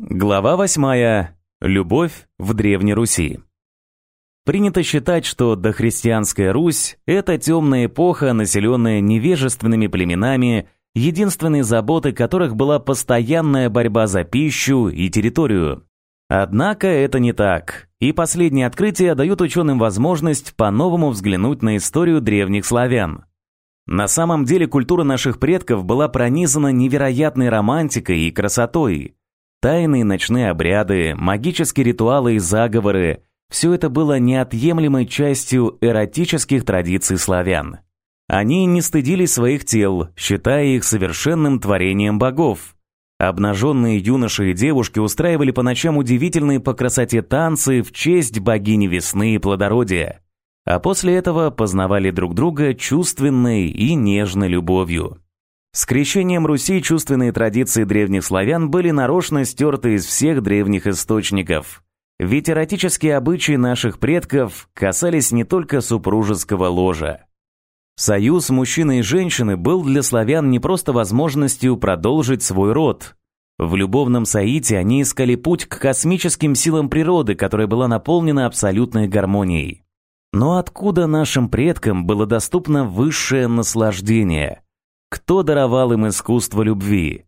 Глава восьмая. Любовь в Древней Руси. Принято считать, что дохристианская Русь – это темная эпоха, населенная невежественными племенами, единственной заботой которых была постоянная борьба за пищу и территорию. Однако это не так, и последние открытия дают ученым возможность по-новому взглянуть на историю древних славян. На самом деле культура наших предков была пронизана невероятной романтикой и красотой – Тайные ночные обряды, магические ритуалы и заговоры – все это было неотъемлемой частью эротических традиций славян. Они не стыдили своих тел, считая их совершенным творением богов. Обнаженные юноши и девушки устраивали по ночам удивительные по красоте танцы в честь богини весны и плодородия. А после этого познавали друг друга чувственной и нежной любовью. С крещением Руси чувственные традиции древних славян были нарочно стерты из всех древних источников. Ведь эротические обычаи наших предков касались не только супружеского ложа. Союз мужчины и женщины был для славян не просто возможностью продолжить свой род. В любовном соите они искали путь к космическим силам природы, которая была наполнена абсолютной гармонией. Но откуда нашим предкам было доступно высшее наслаждение – кто даровал им искусство любви?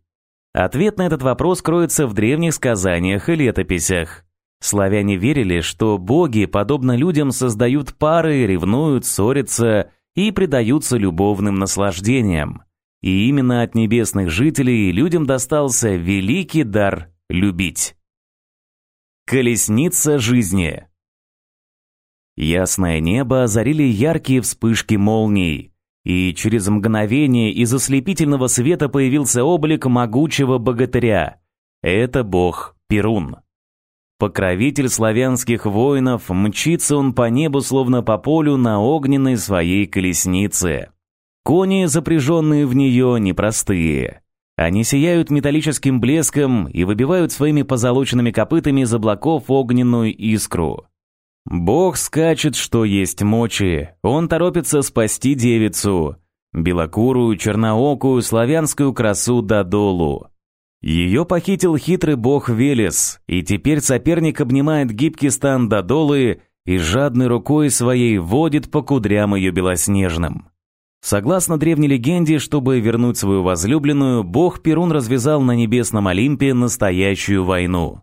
Ответ на этот вопрос кроется в древних сказаниях и летописях. Славяне верили, что боги, подобно людям, создают пары, ревнуют, ссорятся и предаются любовным наслаждениям. И именно от небесных жителей людям достался великий дар любить. Колесница жизни Ясное небо озарили яркие вспышки молний. И через мгновение из ослепительного света появился облик могучего богатыря. Это бог Перун. Покровитель славянских воинов, мчится он по небу, словно по полю на огненной своей колеснице. Кони, запряженные в нее, непростые. Они сияют металлическим блеском и выбивают своими позолоченными копытами из облаков огненную искру. Бог скачет, что есть мочи. Он торопится спасти девицу. Белокурую, черноокую, славянскую красу до долу. Ее похитил хитрый бог Велес, и теперь соперник обнимает гибкий стан Додолы и жадной рукой своей водит по кудрям ее белоснежным. Согласно древней легенде, чтобы вернуть свою возлюбленную, бог Перун развязал на небесном Олимпе настоящую войну.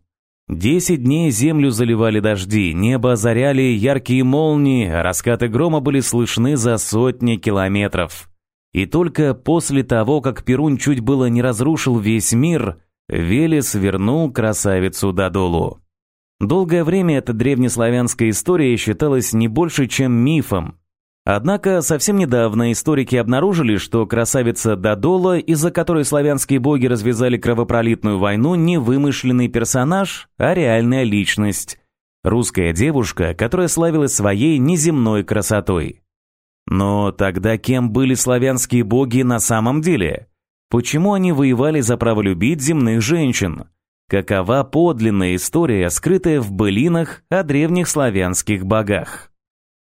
Десять дней землю заливали дожди, небо озаряли яркие молнии, раскаты грома были слышны за сотни километров. И только после того, как Перун чуть было не разрушил весь мир, Велес вернул красавицу Додолу. Долгое время эта древнеславянская история считалась не больше, чем мифом, Однако совсем недавно историки обнаружили, что красавица Дадола, из-за которой славянские боги развязали кровопролитную войну, не вымышленный персонаж, а реальная личность. Русская девушка, которая славилась своей неземной красотой. Но тогда кем были славянские боги на самом деле? Почему они воевали за право любить земных женщин? Какова подлинная история, скрытая в былинах о древних славянских богах?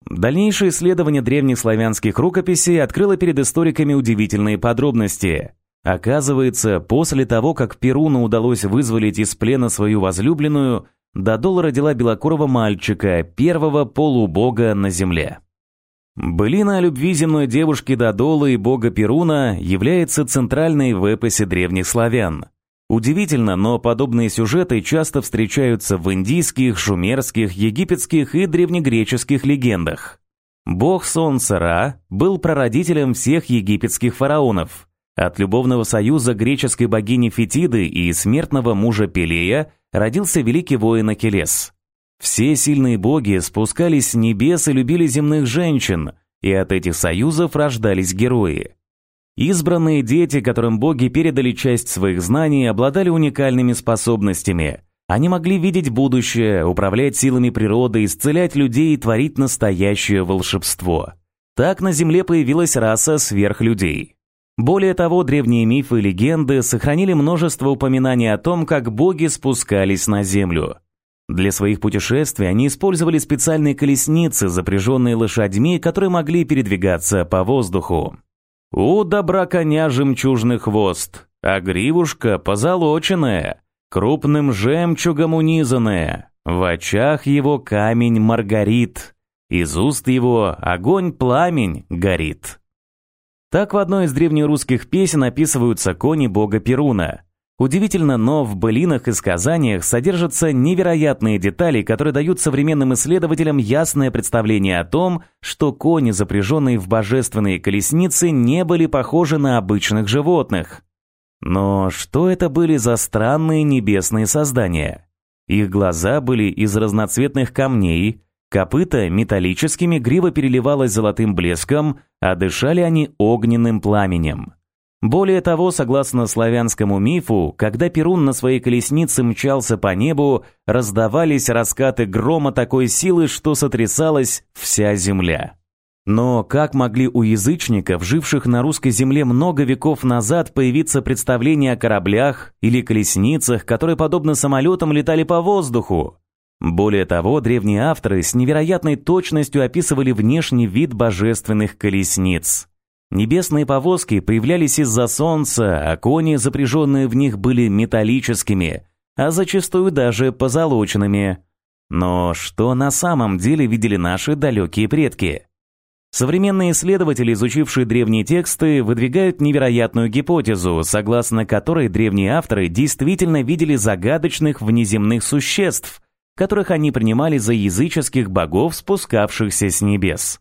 Дальнейшее исследование древних славянских рукописей открыло перед историками удивительные подробности. Оказывается, после того, как Перуну удалось вызволить из плена свою возлюбленную, Додола родила белокурого мальчика, первого полубога на земле. Былина о любви земной девушки Додолы и бога Перуна является центральной в эпосе древних славян. Удивительно, но подобные сюжеты часто встречаются в индийских, шумерских, египетских и древнегреческих легендах. Бог солнца Ра был прародителем всех египетских фараонов. От любовного союза греческой богини Фетиды и смертного мужа Пелея родился великий воин Акелес. Все сильные боги спускались с небес и любили земных женщин, и от этих союзов рождались герои. Избранные дети, которым боги передали часть своих знаний, обладали уникальными способностями. Они могли видеть будущее, управлять силами природы, исцелять людей и творить настоящее волшебство. Так на Земле появилась раса сверхлюдей. Более того, древние мифы и легенды сохранили множество упоминаний о том, как боги спускались на Землю. Для своих путешествий они использовали специальные колесницы, запряженные лошадьми, которые могли передвигаться по воздуху. У добра коня жемчужный хвост, а гривушка позолоченная. крупным жемчугом унизанное, в очах его камень маргарит, из уст его огонь-пламень горит. Так в одной из древнерусских песен описываются кони бога Перуна. Удивительно, но в былинах и сказаниях содержатся невероятные детали, которые дают современным исследователям ясное представление о том, что кони, запряженные в божественные колесницы, не были похожи на обычных животных. Но что это были за странные небесные создания? Их глаза были из разноцветных камней, копыта металлическими, грива переливалась золотым блеском, а дышали они огненным пламенем. Более того, согласно славянскому мифу, когда Перун на своей колеснице мчался по небу, раздавались раскаты грома такой силы, что сотрясалась вся земля. Но как могли у язычников, живших на русской земле много веков назад, появиться представления о кораблях или колесницах, которые, подобно самолетам, летали по воздуху? Более того, древние авторы с невероятной точностью описывали внешний вид божественных колесниц. Небесные повозки появлялись из-за солнца, а кони, запряженные в них, были металлическими, а зачастую даже позолоченными. Но что на самом деле видели наши далекие предки? Современные исследователи, изучившие древние тексты, выдвигают невероятную гипотезу, согласно которой древние авторы действительно видели загадочных внеземных существ, которых они принимали за языческих богов, спускавшихся с небес.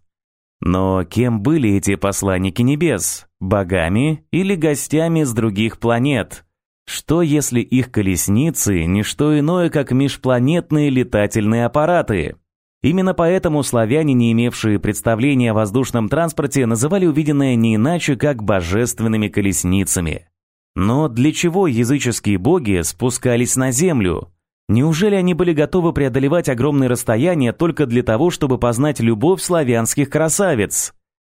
Но кем были эти посланники небес? Богами или гостями с других планет? Что если их колесницы – не что иное, как межпланетные летательные аппараты? Именно поэтому славяне, не имевшие представления о воздушном транспорте, называли увиденное не иначе, как божественными колесницами. Но для чего языческие боги спускались на землю? Неужели они были готовы преодолевать огромные расстояния только для того, чтобы познать любовь славянских красавиц?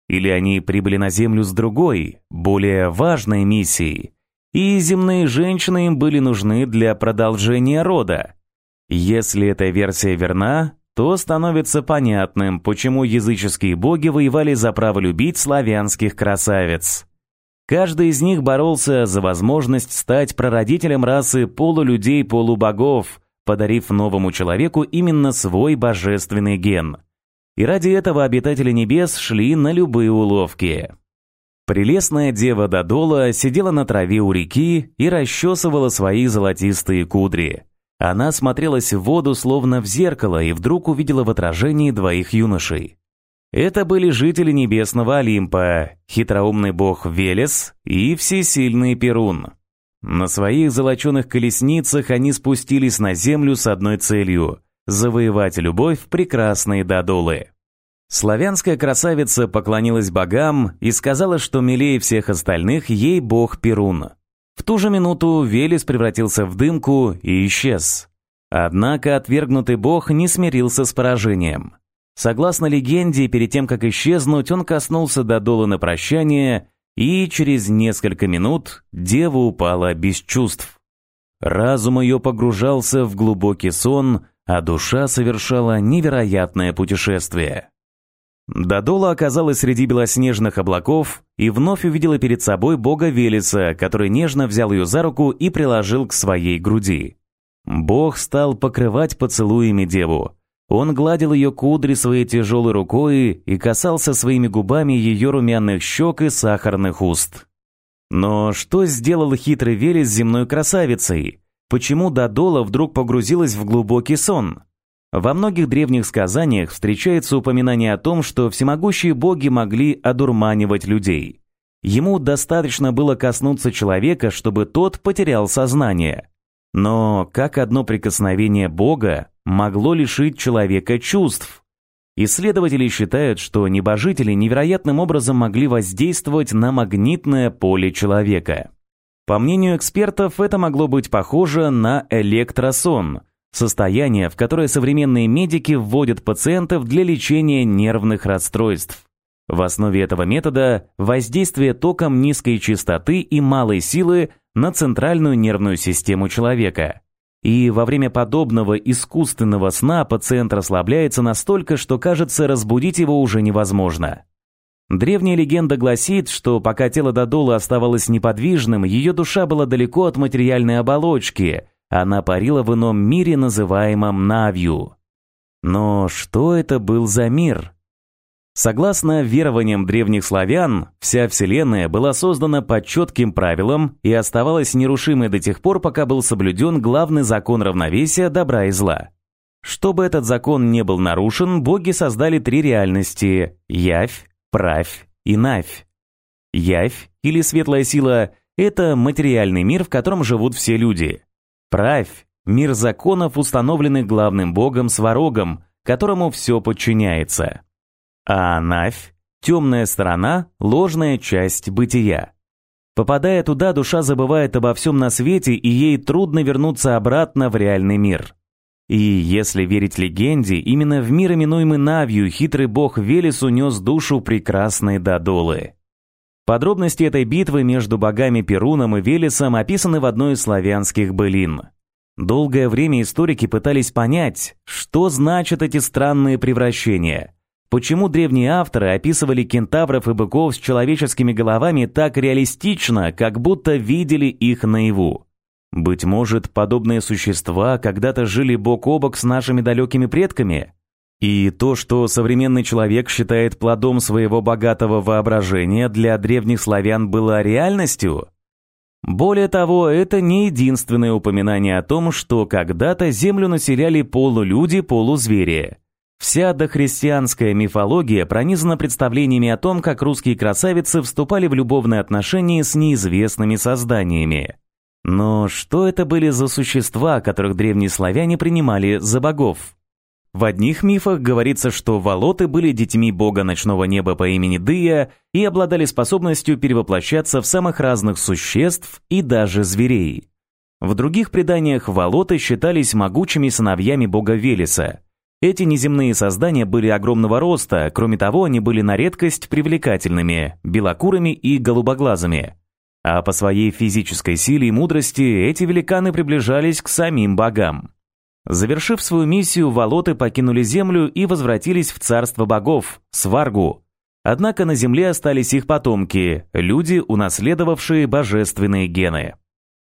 Или они прибыли на землю с другой, более важной миссией? И земные женщины им были нужны для продолжения рода? Если эта версия верна, то становится понятным, почему языческие боги воевали за право любить славянских красавиц. Каждый из них боролся за возможность стать прародителем расы полулюдей-полубогов, подарив новому человеку именно свой божественный ген. И ради этого обитатели небес шли на любые уловки. Прелестная дева Додола сидела на траве у реки и расчесывала свои золотистые кудри. Она смотрелась в воду словно в зеркало и вдруг увидела в отражении двоих юношей. Это были жители небесного Олимпа, хитроумный бог Велес и всесильный Перун. На своих золоченых колесницах они спустились на землю с одной целью – завоевать любовь прекрасной Додолы. Славянская красавица поклонилась богам и сказала, что милее всех остальных ей бог Перун. В ту же минуту Велес превратился в дымку и исчез. Однако отвергнутый бог не смирился с поражением. Согласно легенде, перед тем, как исчезнуть, он коснулся Додолы на прощание, и через несколько минут дева упала без чувств. Разум ее погружался в глубокий сон, а душа совершала невероятное путешествие. Додола оказалась среди белоснежных облаков и вновь увидела перед собой бога Велеса, который нежно взял ее за руку и приложил к своей груди. Бог стал покрывать поцелуями деву. Он гладил ее кудри своей тяжелой рукой и касался своими губами ее румяных щек и сахарных уст. Но что сделал хитрый Велес с земной красавицей? Почему Додола вдруг погрузилась в глубокий сон? Во многих древних сказаниях встречается упоминание о том, что всемогущие боги могли одурманивать людей. Ему достаточно было коснуться человека, чтобы тот потерял сознание. Но как одно прикосновение Бога могло лишить человека чувств? Исследователи считают, что небожители невероятным образом могли воздействовать на магнитное поле человека. По мнению экспертов, это могло быть похоже на электросон – Состояние, в которое современные медики вводят пациентов для лечения нервных расстройств. В основе этого метода воздействие током низкой частоты и малой силы на центральную нервную систему человека. И во время подобного искусственного сна пациент расслабляется настолько, что кажется, разбудить его уже невозможно. Древняя легенда гласит, что пока тело Додолы оставалось неподвижным, ее душа была далеко от материальной оболочки, Она парила в ином мире, называемом Навью. Но что это был за мир? Согласно верованиям древних славян, вся Вселенная была создана по четким правилам и оставалась нерушимой до тех пор, пока был соблюден главный закон равновесия добра и зла. Чтобы этот закон не был нарушен, боги создали три реальности – Явь, Правь и Навь. Явь, или светлая сила – это материальный мир, в котором живут все люди. Правь – мир законов, установленных главным богом Сварогом, которому все подчиняется. А Навь – темная сторона, ложная часть бытия. Попадая туда, душа забывает обо всем на свете, и ей трудно вернуться обратно в реальный мир. И если верить легенде, именно в мир, именуемый Навью, хитрый бог Велес унес душу прекрасной Дадолы. Подробности этой битвы между богами Перуном и Велесом описаны в одной из славянских былин. Долгое время историки пытались понять, что значат эти странные превращения. Почему древние авторы описывали кентавров и быков с человеческими головами так реалистично, как будто видели их наяву? Быть может, подобные существа когда-то жили бок о бок с нашими далекими предками? И то, что современный человек считает плодом своего богатого воображения, для древних славян было реальностью? Более того, это не единственное упоминание о том, что когда-то землю населяли полулюди, полузвери. Вся дохристианская мифология пронизана представлениями о том, как русские красавицы вступали в любовные отношения с неизвестными созданиями. Но что это были за существа, которых древние славяне принимали за богов? В одних мифах говорится, что волоты были детьми бога ночного неба по имени Дыя и обладали способностью перевоплощаться в самых разных существ и даже зверей. В других преданиях волоты считались могучими сыновьями бога Велеса. Эти неземные создания были огромного роста, кроме того, они были на редкость привлекательными, белокурыми и голубоглазыми. А по своей физической силе и мудрости эти великаны приближались к самим богам. Завершив свою миссию, Волоты покинули Землю и возвратились в царство богов, Сваргу. Однако на Земле остались их потомки, люди, унаследовавшие божественные гены.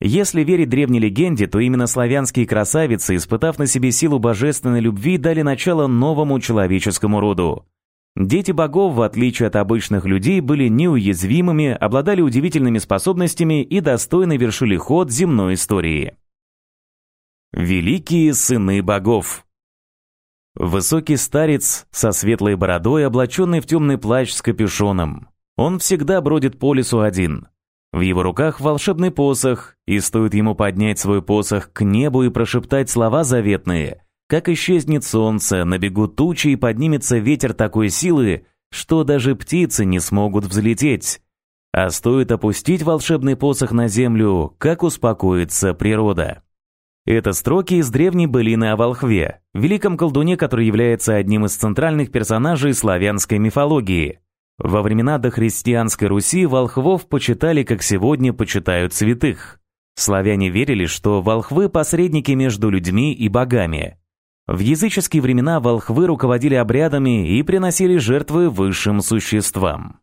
Если верить древней легенде, то именно славянские красавицы, испытав на себе силу божественной любви, дали начало новому человеческому роду. Дети богов, в отличие от обычных людей, были неуязвимыми, обладали удивительными способностями и достойно вершили ход земной истории. Великие сыны богов Высокий старец со светлой бородой, облаченный в темный плащ с капюшоном. Он всегда бродит по лесу один. В его руках волшебный посох, и стоит ему поднять свой посох к небу и прошептать слова заветные – как исчезнет солнце, набегут тучи и поднимется ветер такой силы, что даже птицы не смогут взлететь. А стоит опустить волшебный посох на землю, как успокоится природа. Это строки из древней былины о волхве, великом колдуне, который является одним из центральных персонажей славянской мифологии. Во времена дохристианской Руси волхвов почитали, как сегодня почитают святых. Славяне верили, что волхвы – посредники между людьми и богами – в языческие времена волхвы руководили обрядами и приносили жертвы высшим существам.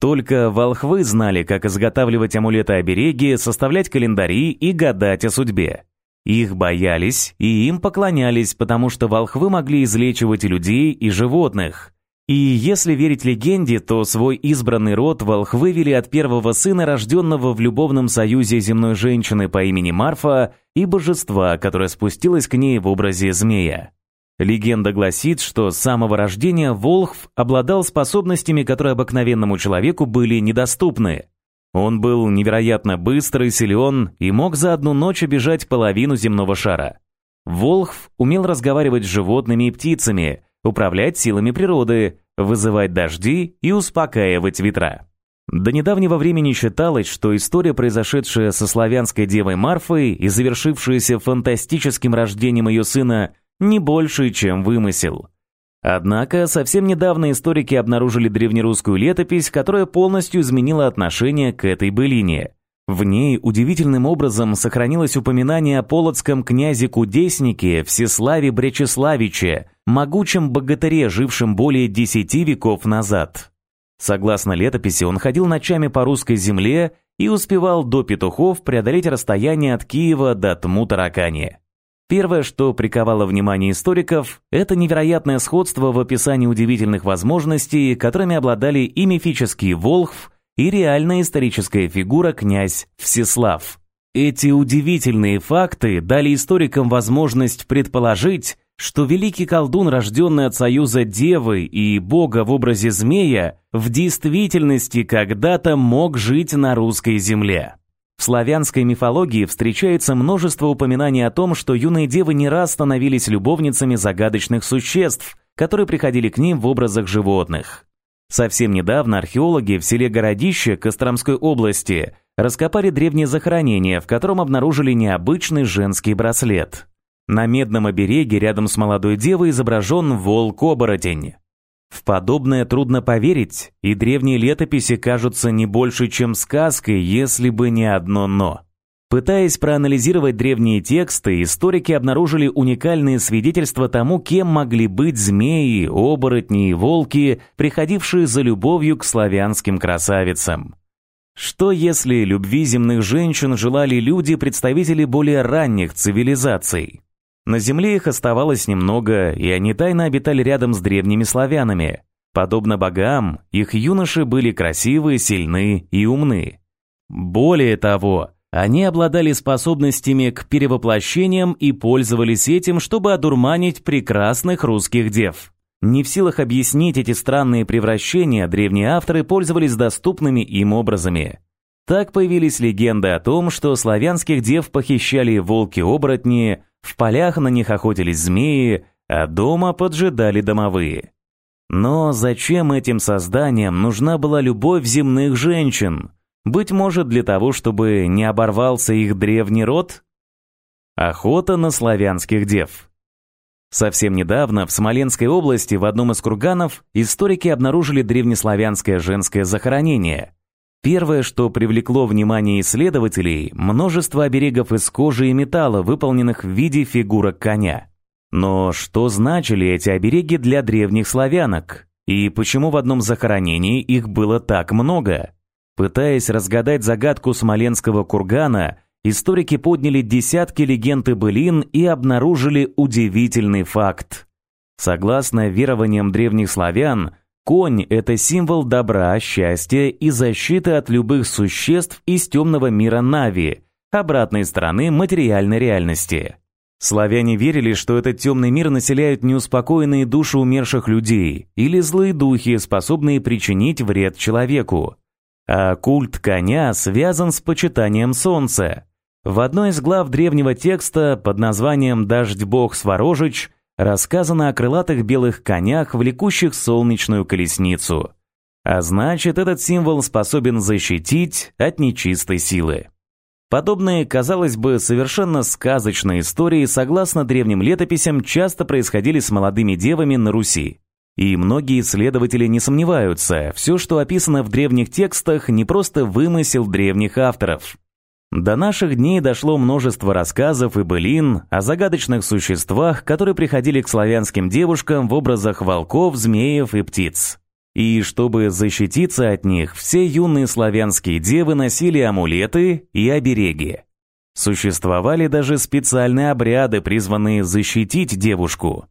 Только волхвы знали, как изготавливать амулеты-обереги, составлять календари и гадать о судьбе. Их боялись и им поклонялись, потому что волхвы могли излечивать людей, и животных. И если верить легенде, то свой избранный род волхвы вели от первого сына, рожденного в любовном союзе земной женщины по имени Марфа, и божества, которое спустилось к ней в образе змея. Легенда гласит, что с самого рождения Волхв обладал способностями, которые обыкновенному человеку были недоступны. Он был невероятно быстрый, силен и мог за одну ночь обижать половину земного шара. Волхв умел разговаривать с животными и птицами – управлять силами природы, вызывать дожди и успокаивать ветра. До недавнего времени считалось, что история, произошедшая со славянской девой Марфой и завершившаяся фантастическим рождением ее сына, не больше, чем вымысел. Однако совсем недавно историки обнаружили древнерусскую летопись, которая полностью изменила отношение к этой былине. В ней удивительным образом сохранилось упоминание о полоцком князе-кудеснике Всеславе Бречеславиче, могучем богатыре, жившем более десяти веков назад. Согласно летописи, он ходил ночами по русской земле и успевал до петухов преодолеть расстояние от Киева до Тму-Таракани. Первое, что приковало внимание историков, это невероятное сходство в описании удивительных возможностей, которыми обладали и мифический Волхв, и реальная историческая фигура князь Всеслав. Эти удивительные факты дали историкам возможность предположить, что великий колдун, рожденный от союза девы и бога в образе змея, в действительности когда-то мог жить на русской земле. В славянской мифологии встречается множество упоминаний о том, что юные девы не раз становились любовницами загадочных существ, которые приходили к ним в образах животных. Совсем недавно археологи в селе Городище Костромской области раскопали древнее захоронение, в котором обнаружили необычный женский браслет. На медном обереге рядом с молодой девой изображен волк-оборотень. В подобное трудно поверить, и древние летописи кажутся не больше, чем сказкой, если бы не одно «но». Пытаясь проанализировать древние тексты, историки обнаружили уникальные свидетельства тому, кем могли быть змеи, оборотни и волки, приходившие за любовью к славянским красавицам. Что если любви земных женщин желали люди, представители более ранних цивилизаций? На земле их оставалось немного, и они тайно обитали рядом с древними славянами. Подобно богам, их юноши были красивы, сильны и умны. Более того, они обладали способностями к перевоплощениям и пользовались этим, чтобы одурманить прекрасных русских дев. Не в силах объяснить эти странные превращения, древние авторы пользовались доступными им образами. Так появились легенды о том, что славянских дев похищали волки-оборотни, в полях на них охотились змеи, а дома поджидали домовые. Но зачем этим созданиям нужна была любовь земных женщин? Быть может, для того, чтобы не оборвался их древний род? Охота на славянских дев. Совсем недавно в Смоленской области в одном из курганов историки обнаружили древнеславянское женское захоронение – Первое, что привлекло внимание исследователей – множество оберегов из кожи и металла, выполненных в виде фигурок коня. Но что значили эти обереги для древних славянок? И почему в одном захоронении их было так много? Пытаясь разгадать загадку смоленского кургана, историки подняли десятки легенд и былин и обнаружили удивительный факт. Согласно верованиям древних славян, Конь – это символ добра, счастья и защиты от любых существ из темного мира Нави, обратной стороны материальной реальности. Славяне верили, что этот темный мир населяют неуспокоенные души умерших людей или злые духи, способные причинить вред человеку. А культ коня связан с почитанием солнца. В одной из глав древнего текста под названием «Дождь бог Сворожич» рассказано о крылатых белых конях, влекущих солнечную колесницу. А значит, этот символ способен защитить от нечистой силы. Подобные, казалось бы, совершенно сказочные истории, согласно древним летописям, часто происходили с молодыми девами на Руси. И многие исследователи не сомневаются, все, что описано в древних текстах, не просто вымысел древних авторов. До наших дней дошло множество рассказов и былин о загадочных существах, которые приходили к славянским девушкам в образах волков, змеев и птиц. И чтобы защититься от них, все юные славянские девы носили амулеты и обереги. Существовали даже специальные обряды, призванные защитить девушку.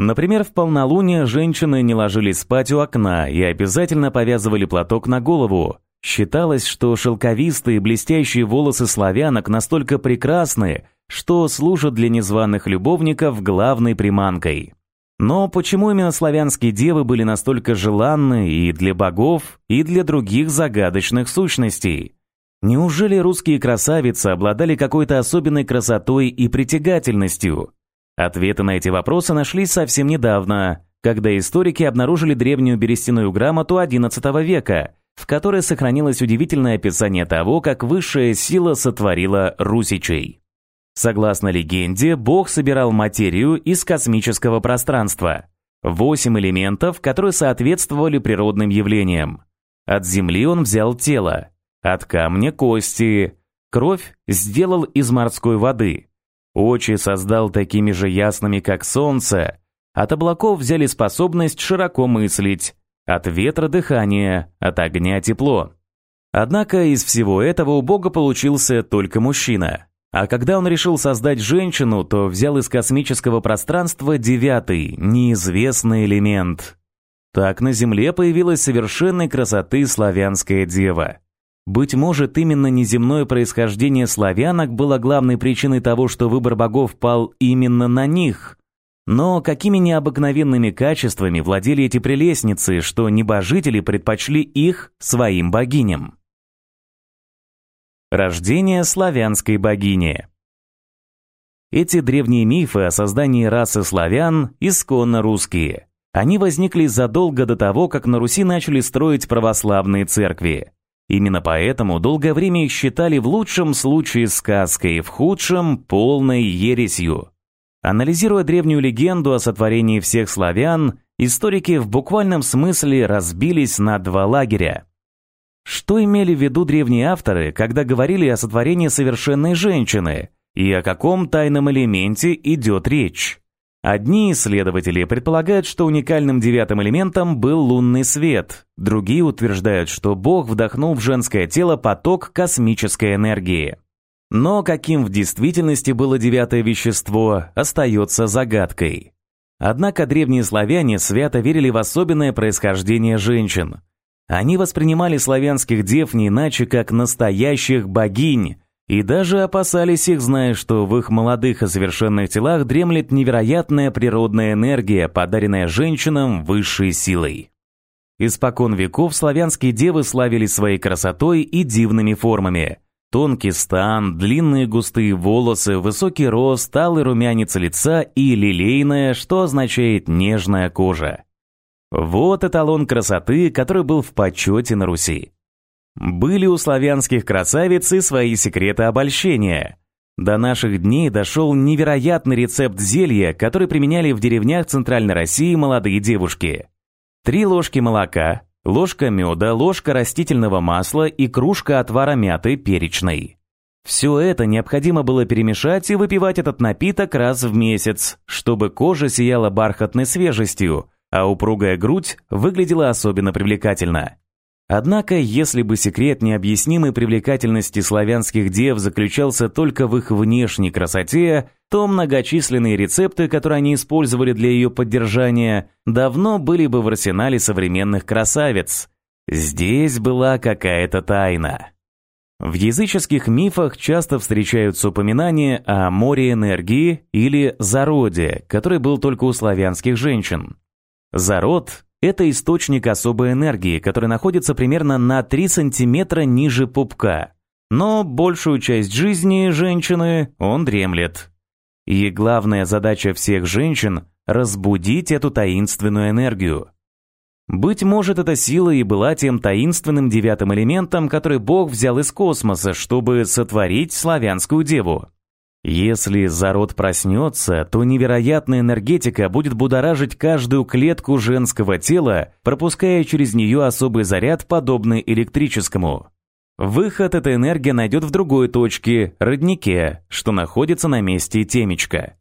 Например, в полнолуние женщины не ложились спать у окна и обязательно повязывали платок на голову, Считалось, что шелковистые блестящие волосы славянок настолько прекрасны, что служат для незваных любовников главной приманкой. Но почему именно славянские девы были настолько желанны и для богов, и для других загадочных сущностей? Неужели русские красавицы обладали какой-то особенной красотой и притягательностью? Ответы на эти вопросы нашлись совсем недавно, когда историки обнаружили древнюю берестяную грамоту XI века, в которой сохранилось удивительное описание того, как высшая сила сотворила русичей. Согласно легенде, Бог собирал материю из космического пространства. Восемь элементов, которые соответствовали природным явлениям. От земли он взял тело, от камня – кости, кровь сделал из морской воды, очи создал такими же ясными, как солнце, от облаков взяли способность широко мыслить, от ветра дыхание, от огня тепло. Однако из всего этого у Бога получился только мужчина. А когда он решил создать женщину, то взял из космического пространства девятый, неизвестный элемент. Так на Земле появилась совершенной красоты славянская дева. Быть может, именно неземное происхождение славянок было главной причиной того, что выбор богов пал именно на них. Но какими необыкновенными качествами владели эти прелестницы, что небожители предпочли их своим богиням? Рождение славянской богини Эти древние мифы о создании расы славян исконно русские. Они возникли задолго до того, как на Руси начали строить православные церкви. Именно поэтому долгое время их считали в лучшем случае сказкой, в худшем – полной ересью. Анализируя древнюю легенду о сотворении всех славян, историки в буквальном смысле разбились на два лагеря. Что имели в виду древние авторы, когда говорили о сотворении совершенной женщины, и о каком тайном элементе идет речь? Одни исследователи предполагают, что уникальным девятым элементом был лунный свет, другие утверждают, что Бог вдохнул в женское тело поток космической энергии. Но каким в действительности было девятое вещество, остается загадкой. Однако древние славяне свято верили в особенное происхождение женщин. Они воспринимали славянских дев не иначе, как настоящих богинь, и даже опасались их, зная, что в их молодых и совершенных телах дремлет невероятная природная энергия, подаренная женщинам высшей силой. Испокон веков славянские девы славились своей красотой и дивными формами. Тонкий стан, длинные густые волосы, высокий рост, алый румянец лица и лилейная, что означает нежная кожа. Вот эталон красоты, который был в почете на Руси. Были у славянских красавиц и свои секреты обольщения. До наших дней дошел невероятный рецепт зелья, который применяли в деревнях Центральной России молодые девушки. Три ложки молока, ложка меда, ложка растительного масла и кружка отвара мяты перечной. Все это необходимо было перемешать и выпивать этот напиток раз в месяц, чтобы кожа сияла бархатной свежестью, а упругая грудь выглядела особенно привлекательно. Однако, если бы секрет необъяснимой привлекательности славянских дев заключался только в их внешней красоте, то многочисленные рецепты, которые они использовали для ее поддержания, давно были бы в арсенале современных красавиц. Здесь была какая-то тайна. В языческих мифах часто встречаются упоминания о море энергии или зароде, который был только у славянских женщин. Зарод это источник особой энергии, который находится примерно на 3 сантиметра ниже пупка. Но большую часть жизни женщины он дремлет. И главная задача всех женщин – разбудить эту таинственную энергию. Быть может, эта сила и была тем таинственным девятым элементом, который Бог взял из космоса, чтобы сотворить славянскую деву. Если зарод проснется, то невероятная энергетика будет будоражить каждую клетку женского тела, пропуская через нее особый заряд, подобный электрическому. Выход эта энергия найдет в другой точке, роднике, что находится на месте темечка.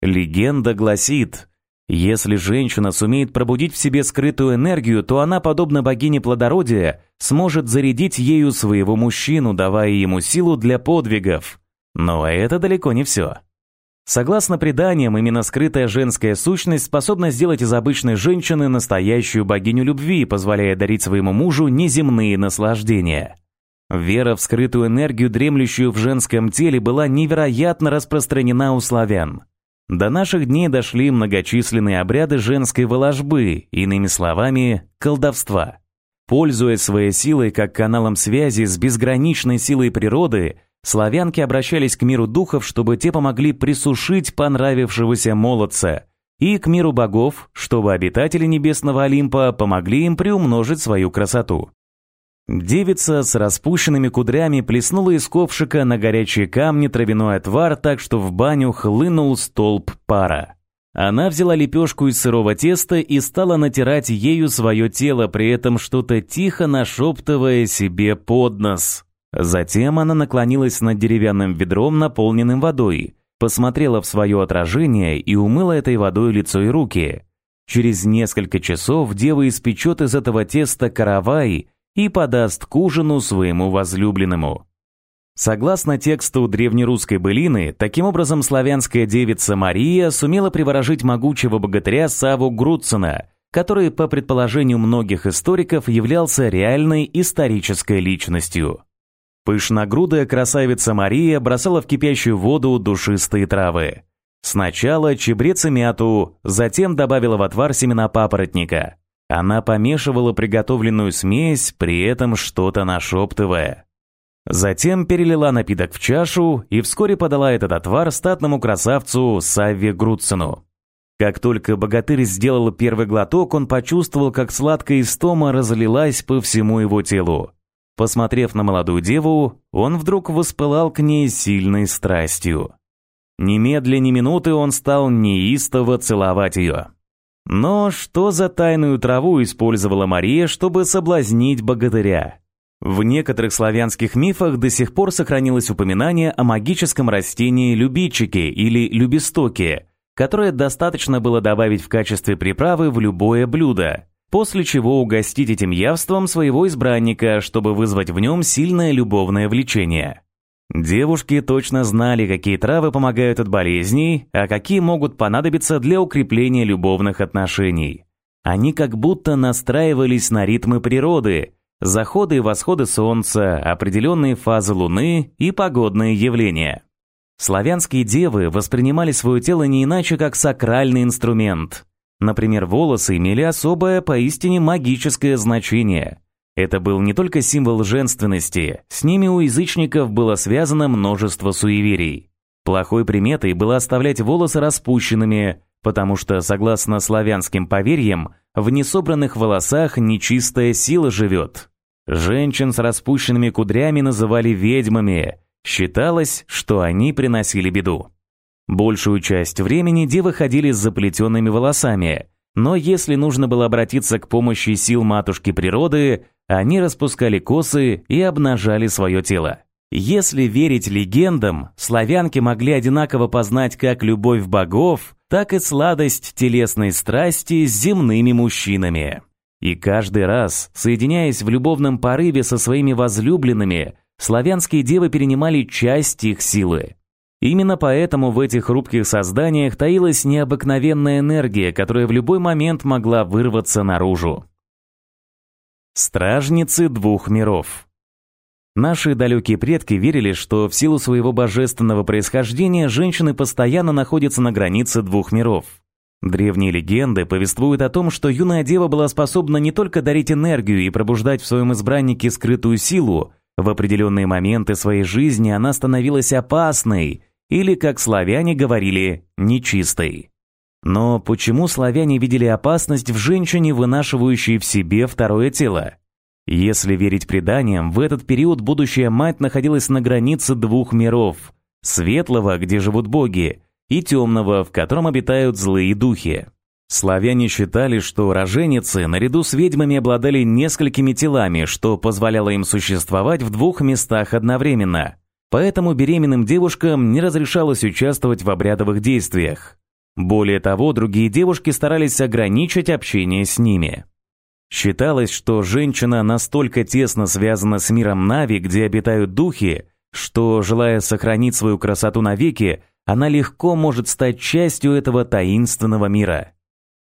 Легенда гласит, если женщина сумеет пробудить в себе скрытую энергию, то она, подобно богине плодородия, сможет зарядить ею своего мужчину, давая ему силу для подвигов. Но это далеко не все. Согласно преданиям, именно скрытая женская сущность способна сделать из обычной женщины настоящую богиню любви, позволяя дарить своему мужу неземные наслаждения. Вера в скрытую энергию, дремлющую в женском теле, была невероятно распространена у славян. До наших дней дошли многочисленные обряды женской воложбы, иными словами, колдовства. Пользуясь своей силой как каналом связи с безграничной силой природы, Славянки обращались к миру духов, чтобы те помогли присушить понравившегося молодца, и к миру богов, чтобы обитатели небесного Олимпа помогли им приумножить свою красоту. Девица с распущенными кудрями плеснула из ковшика на горячие камни травяной отвар так, что в баню хлынул столб пара. Она взяла лепешку из сырого теста и стала натирать ею свое тело, при этом что-то тихо нашептывая себе под нос. Затем она наклонилась над деревянным ведром, наполненным водой, посмотрела в свое отражение и умыла этой водой лицо и руки. Через несколько часов дева испечет из этого теста каравай и подаст к ужину своему возлюбленному. Согласно тексту древнерусской былины, таким образом славянская девица Мария сумела приворожить могучего богатыря Саву Груцина, который, по предположению многих историков, являлся реальной исторической личностью. Пышногрудая красавица Мария бросала в кипящую воду душистые травы. Сначала чебрец и мяту, затем добавила в отвар семена папоротника. Она помешивала приготовленную смесь, при этом что-то нашептывая. Затем перелила напиток в чашу и вскоре подала этот отвар статному красавцу Савве Грудсену. Как только богатырь сделал первый глоток, он почувствовал, как сладкая истома разлилась по всему его телу. Посмотрев на молодую деву, он вдруг воспылал к ней сильной страстью. Немедля ни минуты он стал неистово целовать ее. Но что за тайную траву использовала Мария, чтобы соблазнить богатыря? В некоторых славянских мифах до сих пор сохранилось упоминание о магическом растении любичике или любистоке, которое достаточно было добавить в качестве приправы в любое блюдо, после чего угостить этим явством своего избранника, чтобы вызвать в нем сильное любовное влечение. Девушки точно знали, какие травы помогают от болезней, а какие могут понадобиться для укрепления любовных отношений. Они как будто настраивались на ритмы природы – заходы и восходы солнца, определенные фазы Луны и погодные явления. Славянские девы воспринимали свое тело не иначе, как сакральный инструмент. Например, волосы имели особое, поистине магическое значение. Это был не только символ женственности, с ними у язычников было связано множество суеверий. Плохой приметой было оставлять волосы распущенными, потому что, согласно славянским поверьям, в несобранных волосах нечистая сила живет. Женщин с распущенными кудрями называли ведьмами. Считалось, что они приносили беду. Большую часть времени девы ходили с заплетенными волосами, но если нужно было обратиться к помощи сил матушки природы, они распускали косы и обнажали свое тело. Если верить легендам, славянки могли одинаково познать как любовь богов, так и сладость телесной страсти с земными мужчинами. И каждый раз, соединяясь в любовном порыве со своими возлюбленными, славянские девы перенимали часть их силы. Именно поэтому в этих хрупких созданиях таилась необыкновенная энергия, которая в любой момент могла вырваться наружу. Стражницы двух миров. Наши далекие предки верили, что в силу своего божественного происхождения женщины постоянно находятся на границе двух миров. Древние легенды повествуют о том, что юная дева была способна не только дарить энергию и пробуждать в своем избраннике скрытую силу, в определенные моменты своей жизни она становилась опасной или, как славяне говорили, нечистой. Но почему славяне видели опасность в женщине, вынашивающей в себе второе тело? Если верить преданиям, в этот период будущая мать находилась на границе двух миров – светлого, где живут боги, и темного, в котором обитают злые духи. Славяне считали, что роженицы наряду с ведьмами обладали несколькими телами, что позволяло им существовать в двух местах одновременно. Поэтому беременным девушкам не разрешалось участвовать в обрядовых действиях. Более того, другие девушки старались ограничить общение с ними. Считалось, что женщина настолько тесно связана с миром Нави, где обитают духи, что, желая сохранить свою красоту навеки, она легко может стать частью этого таинственного мира.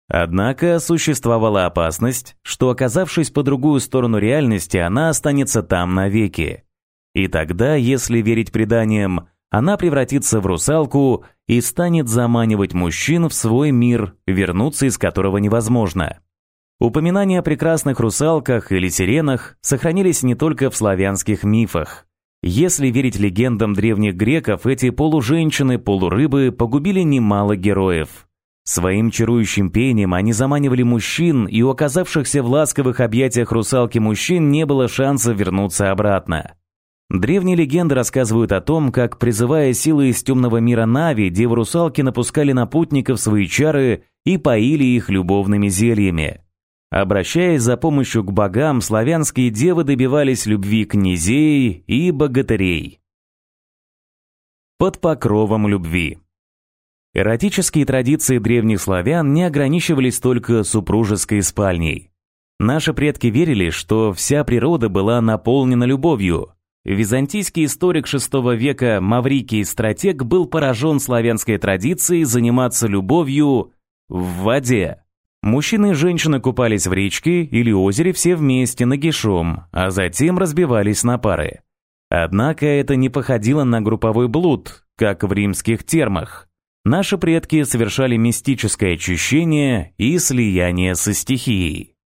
Однако существовала опасность, что оказавшись по другую сторону реальности, она останется там навеки. И тогда, если верить преданиям, она превратится в русалку и станет заманивать мужчин в свой мир, вернуться из которого невозможно. Упоминания о прекрасных русалках или сиренах сохранились не только в славянских мифах. Если верить легендам древних греков, эти полуженщины-полурыбы погубили немало героев. Своим чарующим пением они заманивали мужчин, и у оказавшихся в ласковых объятиях русалки мужчин не было шанса вернуться обратно. Древние легенды рассказывают о том, как, призывая силы из темного мира Нави, девы-русалки напускали на путников свои чары и поили их любовными зельями. Обращаясь за помощью к богам, славянские девы добивались любви князей и богатырей. Под покровом любви. Эротические традиции древних славян не ограничивались только супружеской спальней. Наши предки верили, что вся природа была наполнена любовью. Византийский историк VI века Маврикий Стратег был поражен славянской традицией заниматься любовью в воде. Мужчины и женщины купались в речке или озере все вместе нагишом, а затем разбивались на пары. Однако это не походило на групповой блуд, как в римских термах. Наши предки совершали мистическое очищение и слияние со стихией.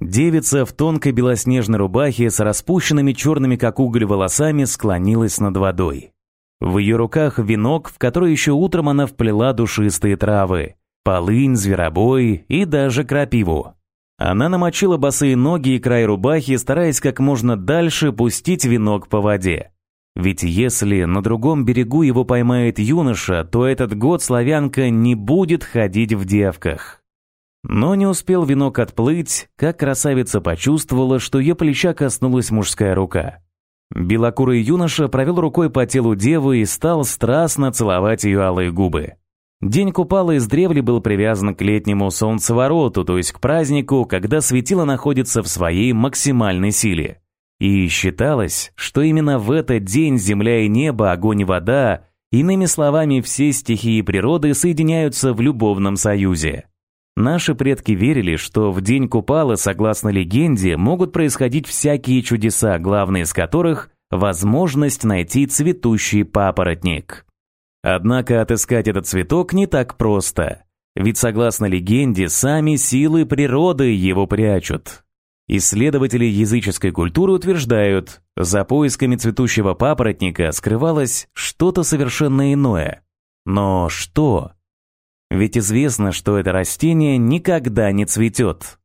Девица в тонкой белоснежной рубахе с распущенными черными как уголь волосами склонилась над водой. В ее руках венок, в который еще утром она вплела душистые травы, полынь, зверобой и даже крапиву. Она намочила босые ноги и край рубахи, стараясь как можно дальше пустить венок по воде. Ведь если на другом берегу его поймает юноша, то этот год славянка не будет ходить в девках. Но не успел венок отплыть, как красавица почувствовала, что ее плеча коснулась мужская рука. Белокурый юноша провел рукой по телу девы и стал страстно целовать ее алые губы. День Купала издревле был привязан к летнему солнцевороту, то есть к празднику, когда светило находится в своей максимальной силе. И считалось, что именно в этот день земля и небо, огонь и вода, иными словами, все стихии природы соединяются в любовном союзе. Наши предки верили, что в день Купала, согласно легенде, могут происходить всякие чудеса, главный из которых – возможность найти цветущий папоротник. Однако отыскать этот цветок не так просто, ведь согласно легенде, сами силы природы его прячут. Исследователи языческой культуры утверждают, за поисками цветущего папоротника скрывалось что-то совершенно иное. Но что? Ведь известно, что это растение никогда не цветет.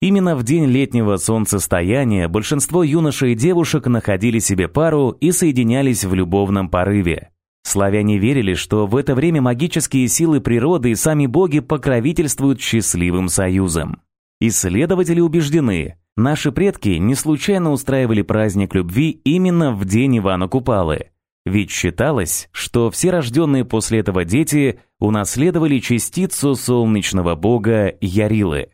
Именно в день летнего солнцестояния большинство юношей и девушек находили себе пару и соединялись в любовном порыве. Славяне верили, что в это время магические силы природы и сами боги покровительствуют счастливым союзом. Исследователи убеждены, наши предки не случайно устраивали праздник любви именно в день Ивана Купалы. Ведь считалось, что все рожденные после этого дети унаследовали частицу солнечного бога Ярилы.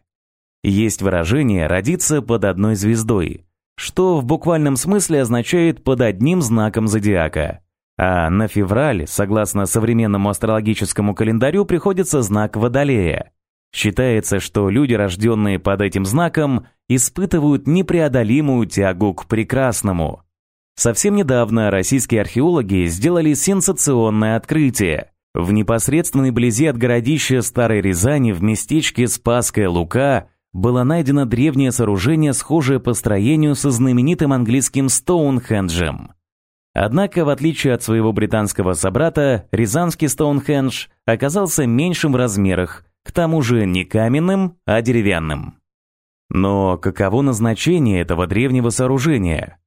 Есть выражение «родиться под одной звездой», что в буквальном смысле означает «под одним знаком зодиака». А на февраль, согласно современному астрологическому календарю, приходится знак Водолея. Считается, что люди, рожденные под этим знаком, испытывают непреодолимую тягу к прекрасному – Совсем недавно российские археологи сделали сенсационное открытие. В непосредственной близи от городища Старой Рязани в местечке Спасская Лука было найдено древнее сооружение, схожее по строению со знаменитым английским Стоунхенджем. Однако, в отличие от своего британского собрата, рязанский Стоунхендж оказался меньшим в размерах, к тому же не каменным, а деревянным. Но каково назначение этого древнего сооружения?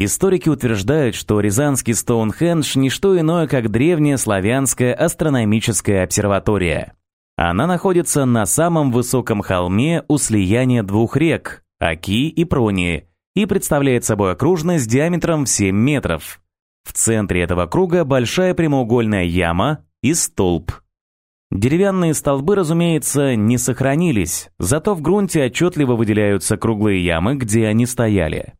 Историки утверждают, что Рязанский Стоунхендж – не что иное, как древняя славянская астрономическая обсерватория. Она находится на самом высоком холме у слияния двух рек – Аки и Прони, и представляет собой окружность диаметром в 7 метров. В центре этого круга большая прямоугольная яма и столб. Деревянные столбы, разумеется, не сохранились, зато в грунте отчетливо выделяются круглые ямы, где они стояли.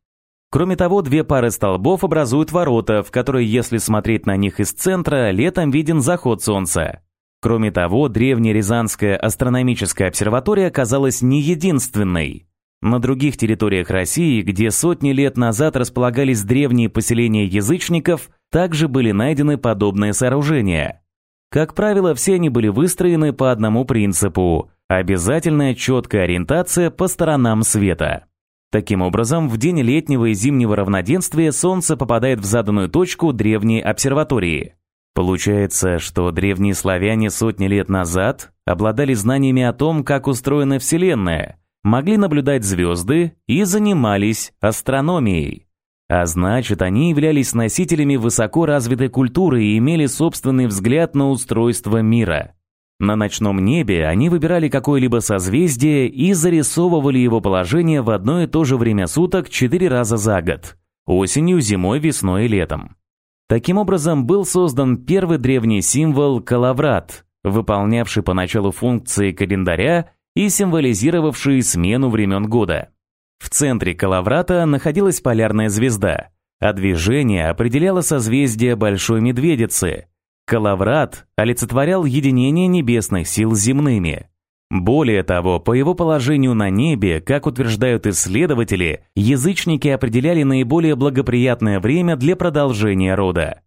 Кроме того, две пары столбов образуют ворота, в которые, если смотреть на них из центра, летом виден заход солнца. Кроме того, древняя Рязанская астрономическая обсерватория оказалась не единственной. На других территориях России, где сотни лет назад располагались древние поселения язычников, также были найдены подобные сооружения. Как правило, все они были выстроены по одному принципу – обязательная четкая ориентация по сторонам света. Таким образом, в день летнего и зимнего равноденствия Солнце попадает в заданную точку древней обсерватории. Получается, что древние славяне сотни лет назад обладали знаниями о том, как устроена Вселенная, могли наблюдать звезды и занимались астрономией. А значит, они являлись носителями высоко развитой культуры и имели собственный взгляд на устройство мира. На ночном небе они выбирали какое-либо созвездие и зарисовывали его положение в одно и то же время суток четыре раза за год – осенью, зимой, весной и летом. Таким образом, был создан первый древний символ – калаврат, выполнявший поначалу функции календаря и символизировавший смену времен года. В центре Калаврата находилась полярная звезда, а движение определяло созвездие Большой Медведицы. Калаврат олицетворял единение небесных сил с земными. Более того, по его положению на небе, как утверждают исследователи, язычники определяли наиболее благоприятное время для продолжения рода.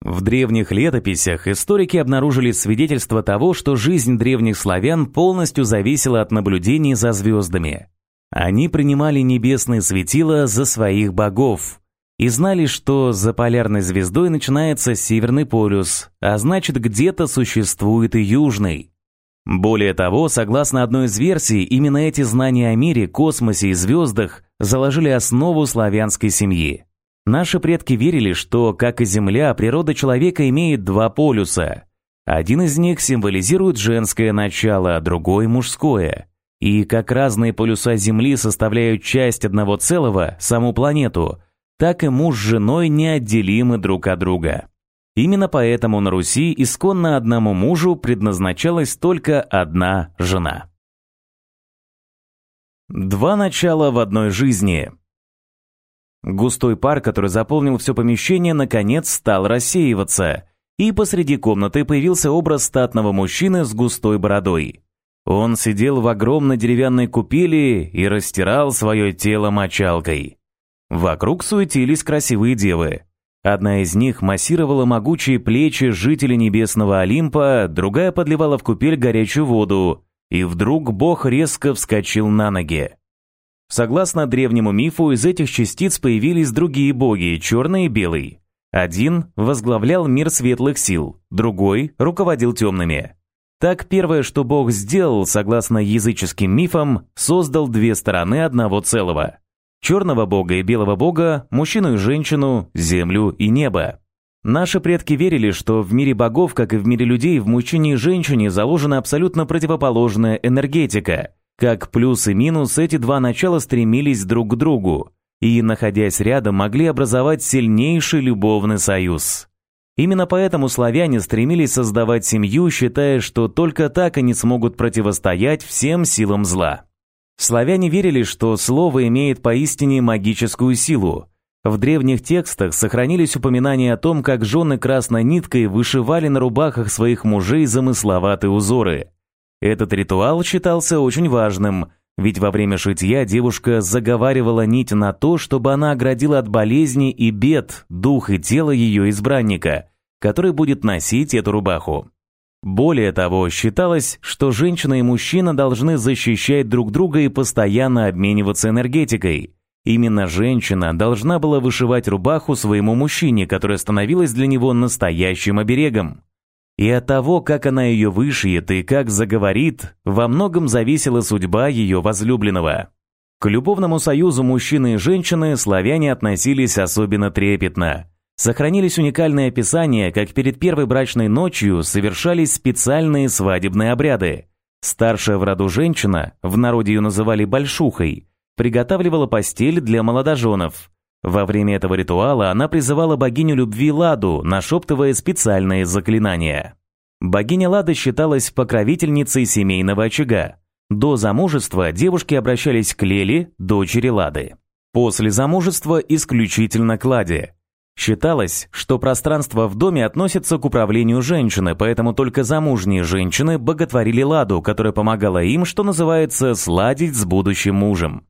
В древних летописях историки обнаружили свидетельство того, что жизнь древних славян полностью зависела от наблюдений за звездами. Они принимали небесные светила за своих богов и знали, что за полярной звездой начинается Северный полюс, а значит где-то существует и Южный. Более того, согласно одной из версий, именно эти знания о мире, космосе и звездах заложили основу славянской семьи. Наши предки верили, что, как и Земля, природа человека имеет два полюса. Один из них символизирует женское начало, а другой – мужское. И как разные полюса Земли составляют часть одного целого, саму планету, так и муж с женой неотделимы друг от друга. Именно поэтому на Руси исконно одному мужу предназначалась только одна жена. Два начала в одной жизни. Густой пар, который заполнил все помещение, наконец стал рассеиваться, и посреди комнаты появился образ статного мужчины с густой бородой. Он сидел в огромной деревянной купели и растирал свое тело мочалкой. Вокруг суетились красивые девы. Одна из них массировала могучие плечи жителей небесного Олимпа, другая подливала в купель горячую воду, и вдруг бог резко вскочил на ноги. Согласно древнему мифу, из этих частиц появились другие боги, черный и белый. Один возглавлял мир светлых сил, другой руководил темными. Так первое, что Бог сделал, согласно языческим мифам, создал две стороны одного целого черного бога и белого бога, мужчину и женщину, землю и небо. Наши предки верили, что в мире богов, как и в мире людей, в мужчине и женщине заложена абсолютно противоположная энергетика. Как плюс и минус, эти два начала стремились друг к другу и, находясь рядом, могли образовать сильнейший любовный союз. Именно поэтому славяне стремились создавать семью, считая, что только так они смогут противостоять всем силам зла. Славяне верили, что слово имеет поистине магическую силу. В древних текстах сохранились упоминания о том, как жены красной ниткой вышивали на рубахах своих мужей замысловатые узоры. Этот ритуал считался очень важным, ведь во время шитья девушка заговаривала нить на то, чтобы она оградила от болезни и бед дух и тело ее избранника, который будет носить эту рубаху. Более того, считалось, что женщина и мужчина должны защищать друг друга и постоянно обмениваться энергетикой. Именно женщина должна была вышивать рубаху своему мужчине, которая становилась для него настоящим оберегом. И от того, как она ее вышьет и как заговорит, во многом зависела судьба ее возлюбленного. К любовному союзу мужчины и женщины славяне относились особенно трепетно – Сохранились уникальные описания, как перед первой брачной ночью совершались специальные свадебные обряды. Старшая в роду женщина, в народе ее называли «большухой», приготавливала постель для молодоженов. Во время этого ритуала она призывала богиню любви Ладу, нашептывая специальные заклинания. Богиня Лада считалась покровительницей семейного очага. До замужества девушки обращались к Леле, дочери Лады. После замужества исключительно к Ладе. Считалось, что пространство в доме относится к управлению женщины, поэтому только замужние женщины боготворили Ладу, которая помогала им, что называется, сладить с будущим мужем.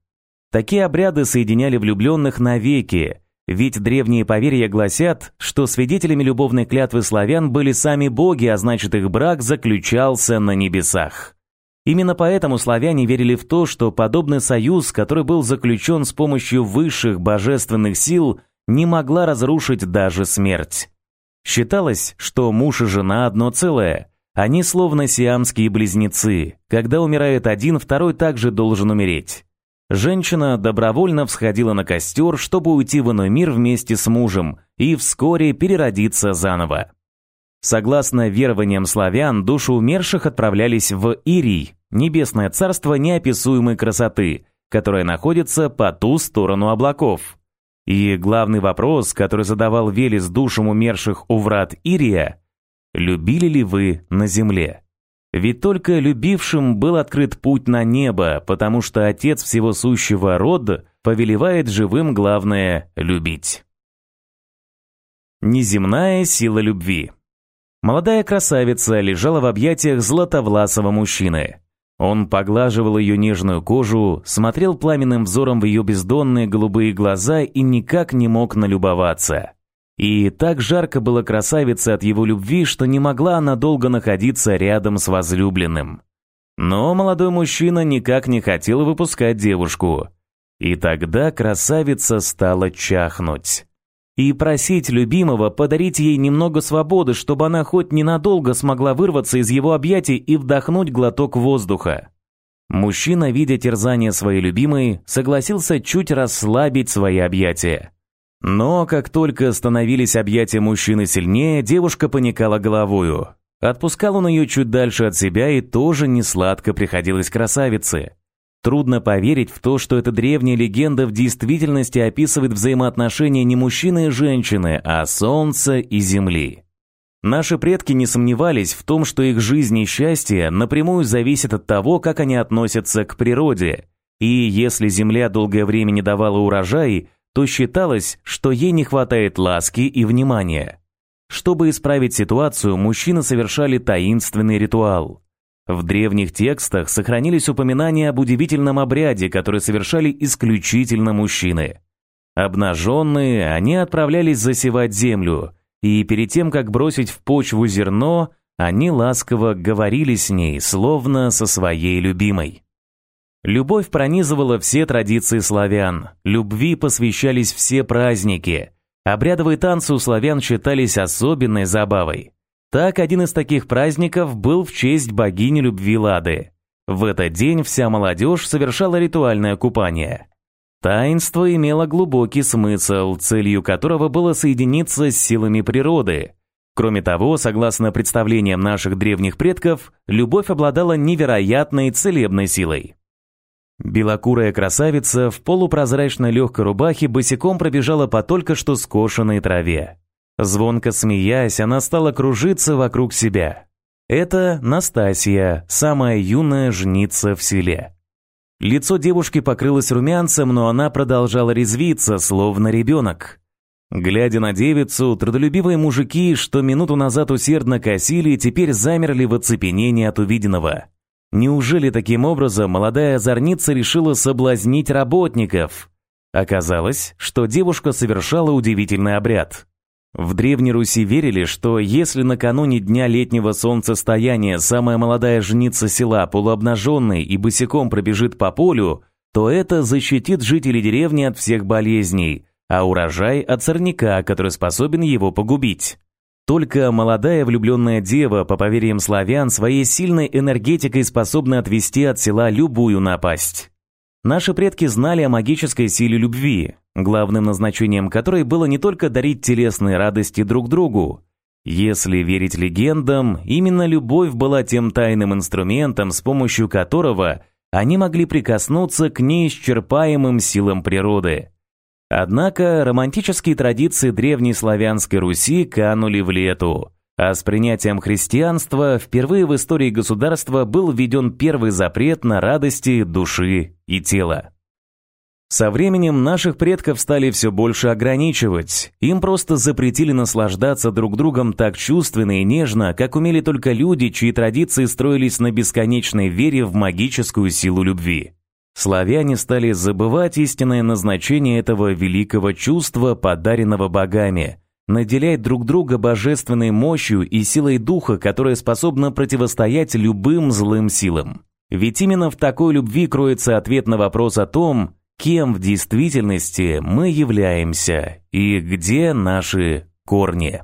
Такие обряды соединяли влюбленных навеки, ведь древние поверья гласят, что свидетелями любовной клятвы славян были сами боги, а значит их брак заключался на небесах. Именно поэтому славяне верили в то, что подобный союз, который был заключен с помощью высших божественных сил, не могла разрушить даже смерть. Считалось, что муж и жена одно целое. Они словно сиамские близнецы. Когда умирает один, второй также должен умереть. Женщина добровольно всходила на костер, чтобы уйти в иной мир вместе с мужем и вскоре переродиться заново. Согласно верованиям славян, души умерших отправлялись в Ирий, небесное царство неописуемой красоты, которое находится по ту сторону облаков. И главный вопрос, который задавал Велес душам умерших у врат Ирия, «Любили ли вы на земле?» Ведь только любившим был открыт путь на небо, потому что Отец всего сущего рода повелевает живым главное – любить. Неземная сила любви. Молодая красавица лежала в объятиях златовласого мужчины. Он поглаживал ее нежную кожу, смотрел пламенным взором в ее бездонные голубые глаза и никак не мог налюбоваться. И так жарко было красавице от его любви, что не могла она долго находиться рядом с возлюбленным. Но молодой мужчина никак не хотел выпускать девушку. И тогда красавица стала чахнуть и просить любимого подарить ей немного свободы, чтобы она хоть ненадолго смогла вырваться из его объятий и вдохнуть глоток воздуха. Мужчина, видя терзание своей любимой, согласился чуть расслабить свои объятия. Но как только становились объятия мужчины сильнее, девушка паникала головою. Отпускал он ее чуть дальше от себя и тоже несладко приходилось красавице. Трудно поверить в то, что эта древняя легенда в действительности описывает взаимоотношения не мужчины и женщины, а солнца и земли. Наши предки не сомневались в том, что их жизнь и счастье напрямую зависят от того, как они относятся к природе. И если земля долгое время не давала урожай, то считалось, что ей не хватает ласки и внимания. Чтобы исправить ситуацию, мужчины совершали таинственный ритуал. В древних текстах сохранились упоминания об удивительном обряде, который совершали исключительно мужчины. Обнаженные, они отправлялись засевать землю, и перед тем, как бросить в почву зерно, они ласково говорили с ней, словно со своей любимой. Любовь пронизывала все традиции славян, любви посвящались все праздники, обрядовые танцы у славян считались особенной забавой. Так, один из таких праздников был в честь богини любви Лады. В этот день вся молодежь совершала ритуальное купание. Таинство имело глубокий смысл, целью которого было соединиться с силами природы. Кроме того, согласно представлениям наших древних предков, любовь обладала невероятной целебной силой. Белокурая красавица в полупрозрачной легкой рубахе босиком пробежала по только что скошенной траве. Звонко смеясь, она стала кружиться вокруг себя. Это Настасья, самая юная жница в селе. Лицо девушки покрылось румянцем, но она продолжала резвиться, словно ребенок. Глядя на девицу, трудолюбивые мужики, что минуту назад усердно косили, теперь замерли в оцепенении от увиденного. Неужели таким образом молодая озорница решила соблазнить работников? Оказалось, что девушка совершала удивительный обряд. В Древней Руси верили, что если накануне дня летнего солнцестояния самая молодая жница села полуобнаженной и босиком пробежит по полю, то это защитит жителей деревни от всех болезней, а урожай от сорняка, который способен его погубить. Только молодая влюбленная дева, по поверьям славян, своей сильной энергетикой способна отвести от села любую напасть. Наши предки знали о магической силе любви, главным назначением которой было не только дарить телесные радости друг другу. Если верить легендам, именно любовь была тем тайным инструментом, с помощью которого они могли прикоснуться к неисчерпаемым силам природы. Однако романтические традиции древней славянской Руси канули в лету. А с принятием христианства впервые в истории государства был введен первый запрет на радости души и тела. Со временем наших предков стали все больше ограничивать. Им просто запретили наслаждаться друг другом так чувственно и нежно, как умели только люди, чьи традиции строились на бесконечной вере в магическую силу любви. Славяне стали забывать истинное назначение этого великого чувства, подаренного богами – наделяет друг друга божественной мощью и силой духа, которая способна противостоять любым злым силам. Ведь именно в такой любви кроется ответ на вопрос о том, кем в действительности мы являемся и где наши корни.